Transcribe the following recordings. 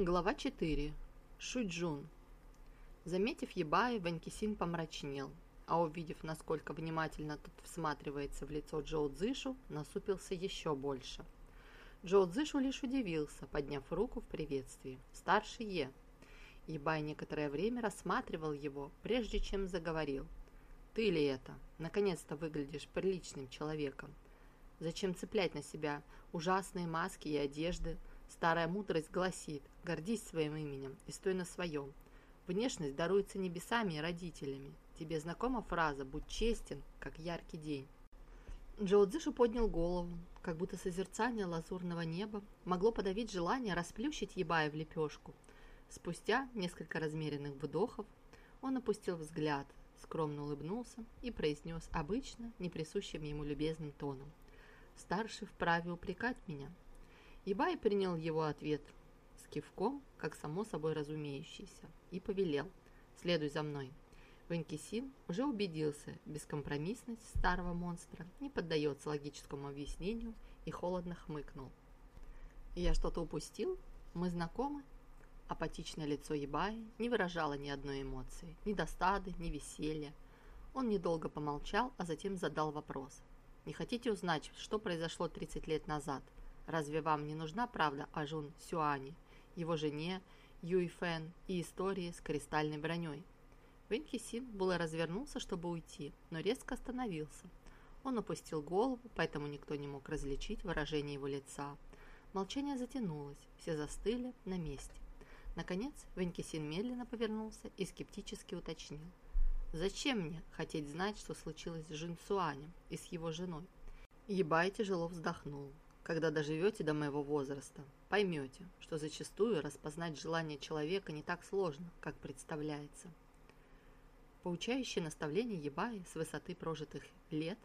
Глава 4. Шуджун. Заметив Ебаи, Ванькисин помрачнел, а увидев, насколько внимательно тот всматривается в лицо Джоу Цзышу, насупился еще больше. Джоу Цзышу лишь удивился, подняв руку в приветствии. «Старший Е». Ебай некоторое время рассматривал его, прежде чем заговорил. «Ты ли это? Наконец-то выглядишь приличным человеком. Зачем цеплять на себя ужасные маски и одежды, Старая мудрость гласит, гордись своим именем и стой на своем. Внешность даруется небесами и родителями. Тебе знакома фраза «будь честен, как яркий день». Джоу Цзышу поднял голову, как будто созерцание лазурного неба могло подавить желание расплющить Ебая в лепешку. Спустя несколько размеренных вдохов он опустил взгляд, скромно улыбнулся и произнес обычно неприсущим ему любезным тоном. «Старший вправе упрекать меня, Ибай принял его ответ с кивком, как само собой разумеющийся, и повелел «Следуй за мной». Ванькисин уже убедился, бескомпромиссность старого монстра не поддается логическому объяснению и холодно хмыкнул. «Я что-то упустил? Мы знакомы?» Апатичное лицо Ебаи не выражало ни одной эмоции, ни досады, ни веселья. Он недолго помолчал, а затем задал вопрос. «Не хотите узнать, что произошло 30 лет назад?» Разве вам не нужна правда о Жун Сюане, его жене Юй Фэн и истории с кристальной броней? Вэнь Хисин было развернулся, чтобы уйти, но резко остановился. Он опустил голову, поэтому никто не мог различить выражение его лица. Молчание затянулось, все застыли на месте. Наконец, Венкисин медленно повернулся и скептически уточнил. «Зачем мне хотеть знать, что случилось с Жин Суанем и с его женой?» Ебай тяжело вздохнул. Когда доживете до моего возраста, поймете, что зачастую распознать желание человека не так сложно, как представляется. Поучающее наставление Ебаи с высоты прожитых лет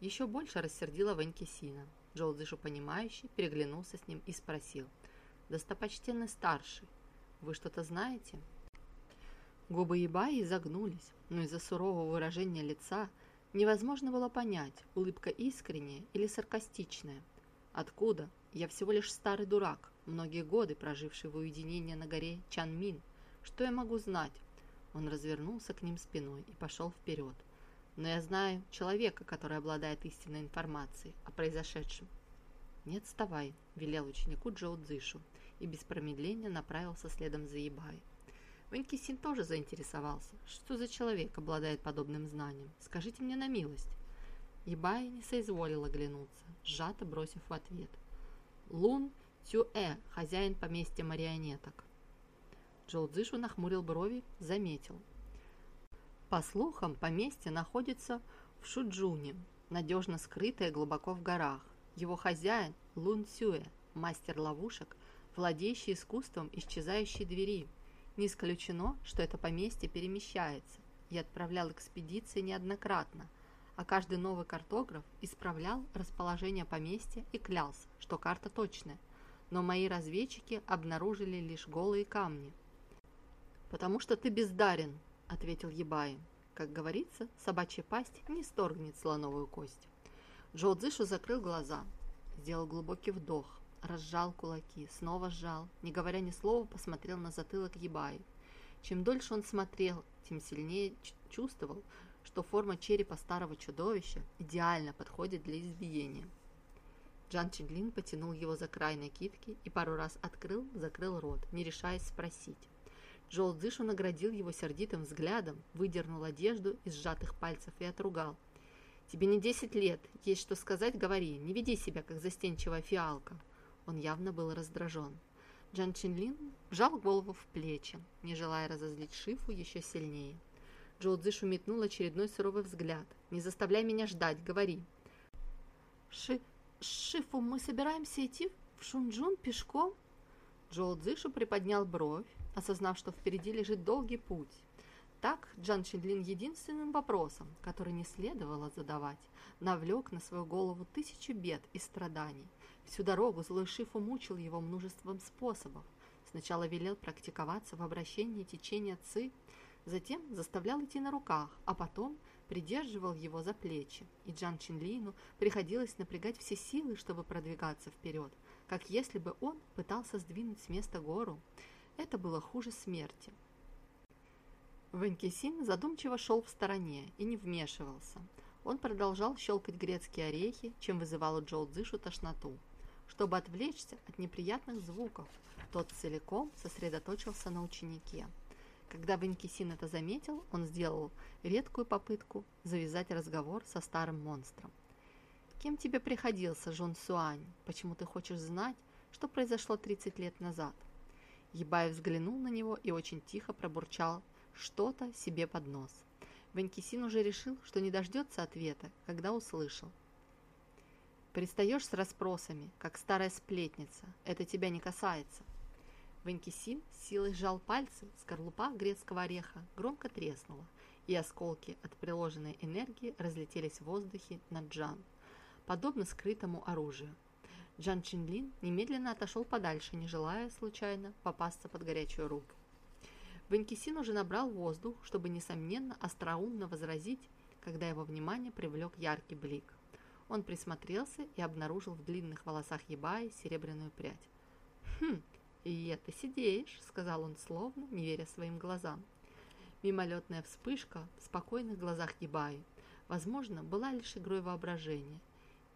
еще больше рассердило Ванькисина. Джолдышу понимающий переглянулся с ним и спросил. «Достопочтенный старший, вы что-то знаете?» Губы Ебаи изогнулись, но из-за сурового выражения лица невозможно было понять, улыбка искренняя или саркастичная – Откуда? Я всего лишь старый дурак, многие годы проживший в уединении на горе Чанмин. Что я могу знать? Он развернулся к ним спиной и пошел вперед. Но я знаю человека, который обладает истинной информацией о произошедшем. «Не отставай», – велел ученику Джоу Цзышу и без промедления направился следом за Ебай. Ванькисин тоже заинтересовался. Что за человек обладает подобным знанием? Скажите мне на милость. Ебай не соизволил оглянуться, сжато бросив в ответ. «Лун Тюэ, хозяин поместья марионеток». Джоу Цзышу нахмурил брови, заметил. По слухам, поместье находится в Шуджуне, надежно скрытое глубоко в горах. Его хозяин Лун Цюэ, мастер ловушек, владеющий искусством исчезающей двери. Не исключено, что это поместье перемещается и отправлял экспедиции неоднократно, а каждый новый картограф исправлял расположение поместья и клялся, что карта точная, но мои разведчики обнаружили лишь голые камни. «Потому что ты бездарен», — ответил Ебай. Как говорится, собачья пасть не сторгнет слоновую кость. Джо Цзышу закрыл глаза, сделал глубокий вдох, разжал кулаки, снова сжал, не говоря ни слова, посмотрел на затылок Ебай. Чем дольше он смотрел, тем сильнее чувствовал, что форма черепа старого чудовища идеально подходит для избиения. Джан Чинлин потянул его за край накидки и пару раз открыл, закрыл рот, не решаясь спросить. Джоу Цзышу наградил его сердитым взглядом, выдернул одежду из сжатых пальцев и отругал. «Тебе не десять лет, есть что сказать, говори, не веди себя, как застенчивая фиалка». Он явно был раздражен. Джан Чинлин вжал голову в плечи, не желая разозлить Шифу еще сильнее. Джоу Цзышу метнул очередной суровый взгляд. «Не заставляй меня ждать, говори». «Ши... Шифу, мы собираемся идти в Шунджун пешком?» Джоу Цзышу приподнял бровь, осознав, что впереди лежит долгий путь. Так Джан Шинлин единственным вопросом, который не следовало задавать, навлек на свою голову тысячу бед и страданий. Всю дорогу злой Шифу мучил его множеством способов. Сначала велел практиковаться в обращении течения Ци, Затем заставлял идти на руках, а потом придерживал его за плечи, и Джан Чинлину приходилось напрягать все силы, чтобы продвигаться вперед. как если бы он пытался сдвинуть с места гору. Это было хуже смерти. Ванькисин задумчиво шел в стороне и не вмешивался. Он продолжал щелкать грецкие орехи, чем вызывал у Джоу Цзышу тошноту. Чтобы отвлечься от неприятных звуков, тот целиком сосредоточился на ученике. Когда Ванькисин это заметил, он сделал редкую попытку завязать разговор со старым монстром. «Кем тебе приходился, Жон Суань? Почему ты хочешь знать, что произошло 30 лет назад?» Ебай взглянул на него и очень тихо пробурчал что-то себе под нос. Ванькисин уже решил, что не дождется ответа, когда услышал. «Пристаешь с расспросами, как старая сплетница. Это тебя не касается». Ванькисин силой сжал пальцы, скорлупа грецкого ореха громко треснула, и осколки от приложенной энергии разлетелись в воздухе над Джан, подобно скрытому оружию. Джан Чинлин немедленно отошел подальше, не желая случайно попасться под горячую руку. Ванькисин уже набрал воздух, чтобы, несомненно, остроумно возразить, когда его внимание привлек яркий блик. Он присмотрелся и обнаружил в длинных волосах Ебаи серебряную прядь. «Хм, и это сидеешь», — сказал он словно, не веря своим глазам. Мимолетная вспышка в спокойных глазах Ебаи, возможно, была лишь игрой воображения.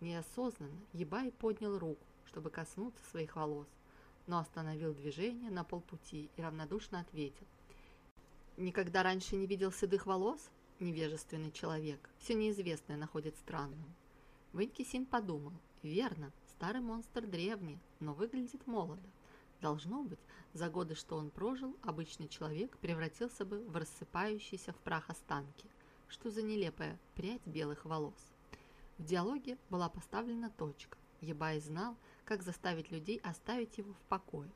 Неосознанно Ебай поднял руку, чтобы коснуться своих волос, но остановил движение на полпути и равнодушно ответил — Никогда раньше не видел седых волос? Невежественный человек. Все неизвестное находит странным. Венкисин подумал. Верно, старый монстр древний, но выглядит молодо. Должно быть, за годы, что он прожил, обычный человек превратился бы в рассыпающиеся в прах останки. Что за нелепая прядь белых волос? В диалоге была поставлена точка. Ебай знал, как заставить людей оставить его в покое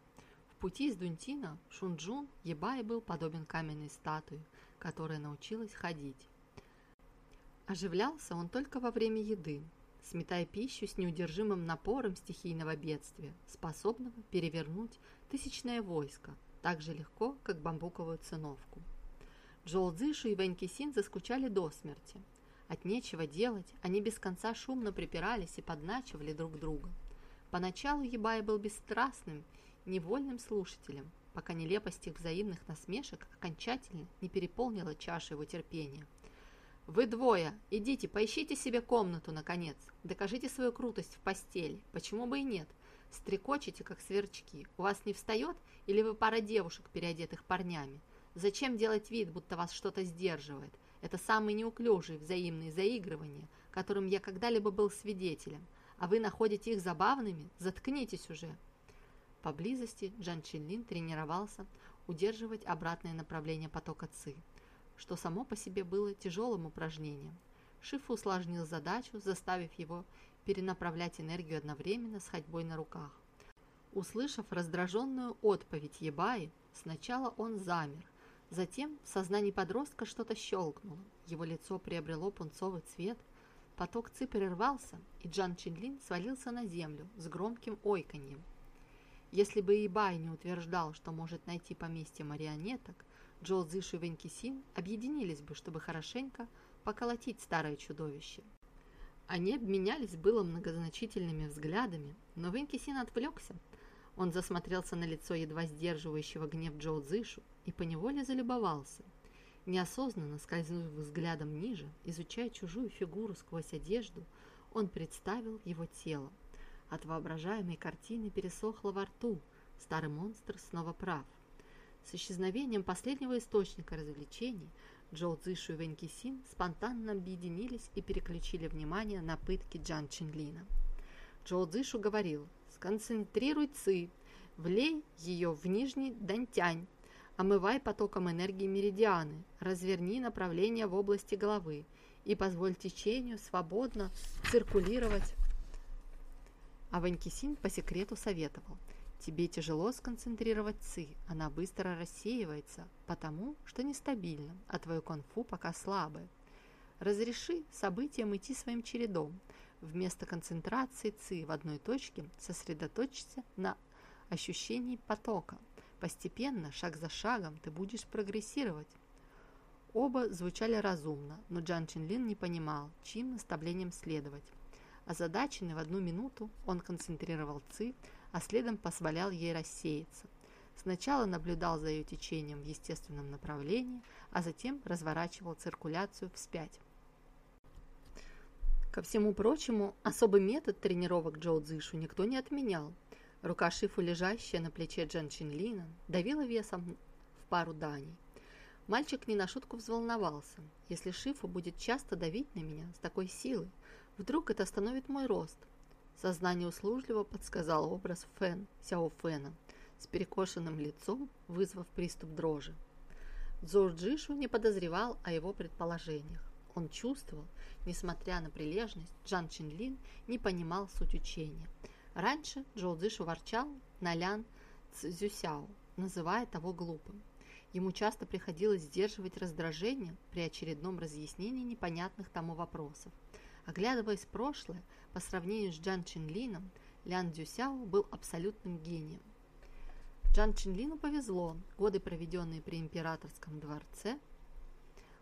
пути из Дунтина Шунджун Ебай был подобен каменной статуе, которая научилась ходить. Оживлялся он только во время еды, сметая пищу с неудержимым напором стихийного бедствия, способного перевернуть тысячное войско так же легко, как бамбуковую циновку. Джоу Цзышу и Вэнь Кисин заскучали до смерти. От нечего делать, они без конца шумно припирались и подначивали друг друга. Поначалу Ебай был бесстрастным невольным слушателем, пока нелепость их взаимных насмешек окончательно не переполнила чашу его терпения. «Вы двое! Идите, поищите себе комнату, наконец! Докажите свою крутость в постели, почему бы и нет! Стрекочете, как сверчки. У вас не встает, или вы пара девушек, переодетых парнями? Зачем делать вид, будто вас что-то сдерживает? Это самые неуклюжие взаимные заигрывания, которым я когда-либо был свидетелем. А вы находите их забавными? Заткнитесь уже!» Поблизости Джан Чинлин тренировался удерживать обратное направление потока ЦИ, что само по себе было тяжелым упражнением. Шифу усложнил задачу, заставив его перенаправлять энергию одновременно с ходьбой на руках. Услышав раздраженную отповедь Ебаи, сначала он замер, затем в сознании подростка что-то щелкнуло, его лицо приобрело пунцовый цвет, поток ци прервался, и Джан Чинлин свалился на землю с громким ойканьем. Если бы Ибай не утверждал, что может найти поместье марионеток, Джо Цзыш и Венкисин объединились бы, чтобы хорошенько поколотить старое чудовище. Они обменялись было многозначительными взглядами, но Венкисин отвлекся. Он засмотрелся на лицо едва сдерживающего гнев Джо Цзышу и поневоле залюбовался. Неосознанно скользнув взглядом ниже, изучая чужую фигуру сквозь одежду, он представил его тело, от воображаемой картины пересохло во рту. Старый монстр снова прав. С исчезновением последнего источника развлечений Джоу Цзишу и Вэнь Кисин спонтанно объединились и переключили внимание на пытки Джан Чинлина. Джоу Цзишу говорил «Сконцентрируй ци, влей ее в нижний дантянь, омывай потоком энергии меридианы, разверни направление в области головы и позволь течению свободно циркулировать а Ванькисин по секрету советовал. Тебе тяжело сконцентрировать ци, она быстро рассеивается, потому что нестабильна, а твое конфу пока слабое. Разреши событиям идти своим чередом. Вместо концентрации ци в одной точке сосредоточься на ощущении потока. Постепенно, шаг за шагом, ты будешь прогрессировать. Оба звучали разумно, но Джан Чинлин не понимал, чьим наставлением следовать. Озадаченный в одну минуту, он концентрировал ЦИ, а следом позволял ей рассеяться. Сначала наблюдал за ее течением в естественном направлении, а затем разворачивал циркуляцию вспять. Ко всему прочему, особый метод тренировок Джоу Цзышу никто не отменял. Рука Шифу, лежащая на плече Джан Чинлина, давила весом в пару даней. Мальчик не на шутку взволновался. Если Шифу будет часто давить на меня с такой силой, вдруг это остановит мой рост. Сознание услужливо подсказал образ Фэн, Сяо Фэна, с перекошенным лицом, вызвав приступ дрожи. Джишу не подозревал о его предположениях. Он чувствовал, несмотря на прилежность, Джан Чинлин не понимал суть учения. Раньше Джоу Цзишу ворчал на Лян Цзюсяо, называя того глупым. Ему часто приходилось сдерживать раздражение при очередном разъяснении непонятных тому вопросов. Оглядываясь в прошлое, по сравнению с Джан Чинлином, Лян Цзюсяо был абсолютным гением. Джан Чинлину повезло, годы, проведенные при императорском дворце,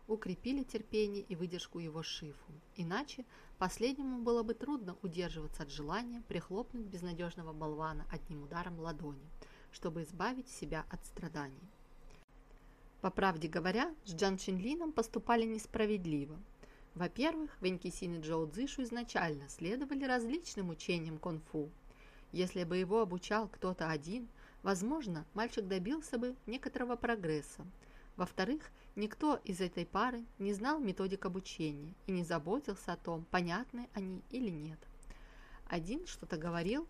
укрепили терпение и выдержку его шифу. Иначе последнему было бы трудно удерживаться от желания прихлопнуть безнадежного болвана одним ударом ладони, чтобы избавить себя от страданий. По правде говоря, с Джан Чинлином поступали несправедливо. Во-первых, Венкисин и Джоу Цзишу изначально следовали различным учениям кунг-фу. Если бы его обучал кто-то один, возможно, мальчик добился бы некоторого прогресса. Во-вторых, Никто из этой пары не знал методик обучения и не заботился о том, понятны они или нет. Один что-то говорил,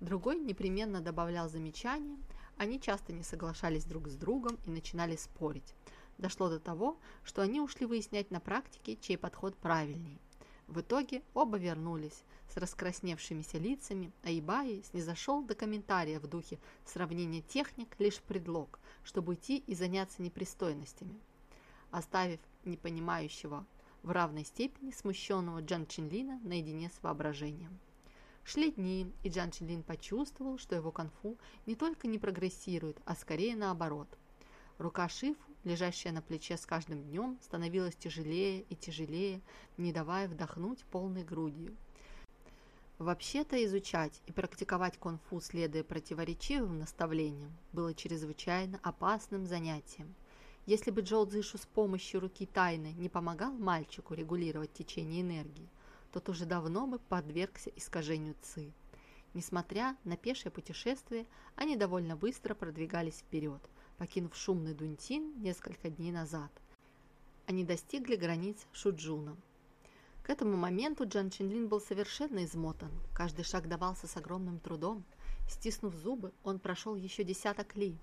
другой непременно добавлял замечания, они часто не соглашались друг с другом и начинали спорить. Дошло до того, что они ушли выяснять на практике, чей подход правильней. В итоге оба вернулись с раскрасневшимися лицами, а Ибаи снизошел до комментария в духе «сравнение техник – лишь предлог, чтобы уйти и заняться непристойностями» оставив непонимающего в равной степени смущенного Джан Чинлина наедине с воображением. Шли дни, и Джан Чинлин почувствовал, что его конфу не только не прогрессирует, а скорее наоборот. Рука Шифу, лежащая на плече с каждым днем, становилась тяжелее и тяжелее, не давая вдохнуть полной грудью. Вообще-то изучать и практиковать конфу, следуя противоречивым наставлениям, было чрезвычайно опасным занятием – если бы Джоу Цзишу с помощью руки тайны не помогал мальчику регулировать течение энергии, тот уже давно бы подвергся искажению Ци. Несмотря на пешее путешествие, они довольно быстро продвигались вперед, покинув шумный Дунтин несколько дней назад. Они достигли границ Шуджуна. К этому моменту Джан Чинлин был совершенно измотан, каждый шаг давался с огромным трудом. Стиснув зубы, он прошел еще десяток ли,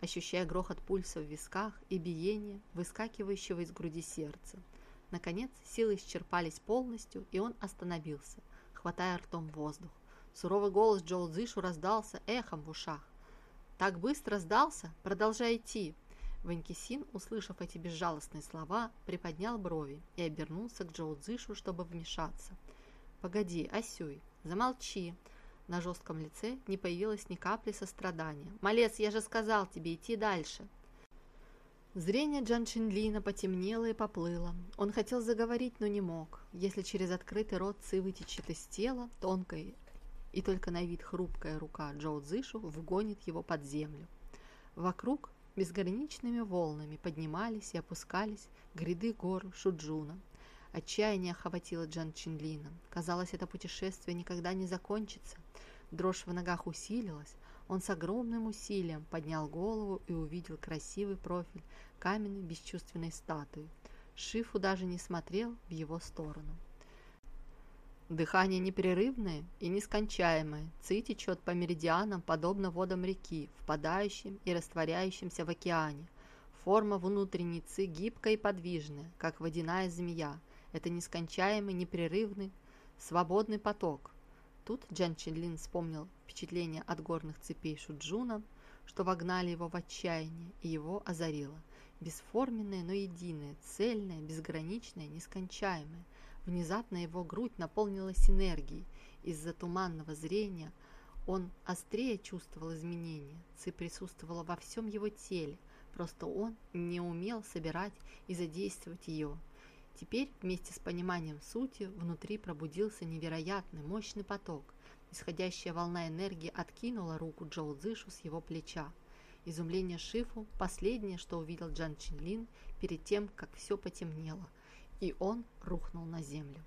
ощущая грохот пульса в висках и биение, выскакивающего из груди сердца. Наконец, силы исчерпались полностью, и он остановился, хватая ртом воздух. Суровый голос Джоу Цзишу раздался эхом в ушах. «Так быстро сдался? Продолжай идти!» Ванькисин, услышав эти безжалостные слова, приподнял брови и обернулся к Джоу Цзишу, чтобы вмешаться. «Погоди, Асюй, замолчи!» На жестком лице не появилось ни капли сострадания. «Малец, я же сказал тебе идти дальше!» Зрение Джан Чинлина потемнело и поплыло. Он хотел заговорить, но не мог. Если через открытый рот Ци вытечет из тела, тонкая и только на вид хрупкая рука Джоу Цзышу вгонит его под землю. Вокруг безграничными волнами поднимались и опускались гряды гор Шуджуна. Отчаяние охватило Джан Чинлина. Казалось, это путешествие никогда не закончится. Дрожь в ногах усилилась. Он с огромным усилием поднял голову и увидел красивый профиль каменной бесчувственной статуи. Шифу даже не смотрел в его сторону. Дыхание непрерывное и нескончаемое. Ци течет по меридианам, подобно водам реки, впадающим и растворяющимся в океане. Форма внутренней ци гибкая и подвижная, как водяная змея. Это нескончаемый, непрерывный, свободный поток. Тут Джан Чинлин вспомнил впечатление от горных цепей Шуджуна, что вогнали его в отчаяние, и его озарило. Бесформенное, но единое, цельное, безграничное, нескончаемое. Внезапно его грудь наполнилась энергией. Из-за туманного зрения он острее чувствовал изменения. Ци присутствовала во всем его теле, просто он не умел собирать и задействовать ее. Теперь вместе с пониманием сути внутри пробудился невероятный мощный поток. Исходящая волна энергии откинула руку Джоу Цзышу с его плеча. Изумление Шифу – последнее, что увидел Джан Чинлин перед тем, как все потемнело, и он рухнул на землю.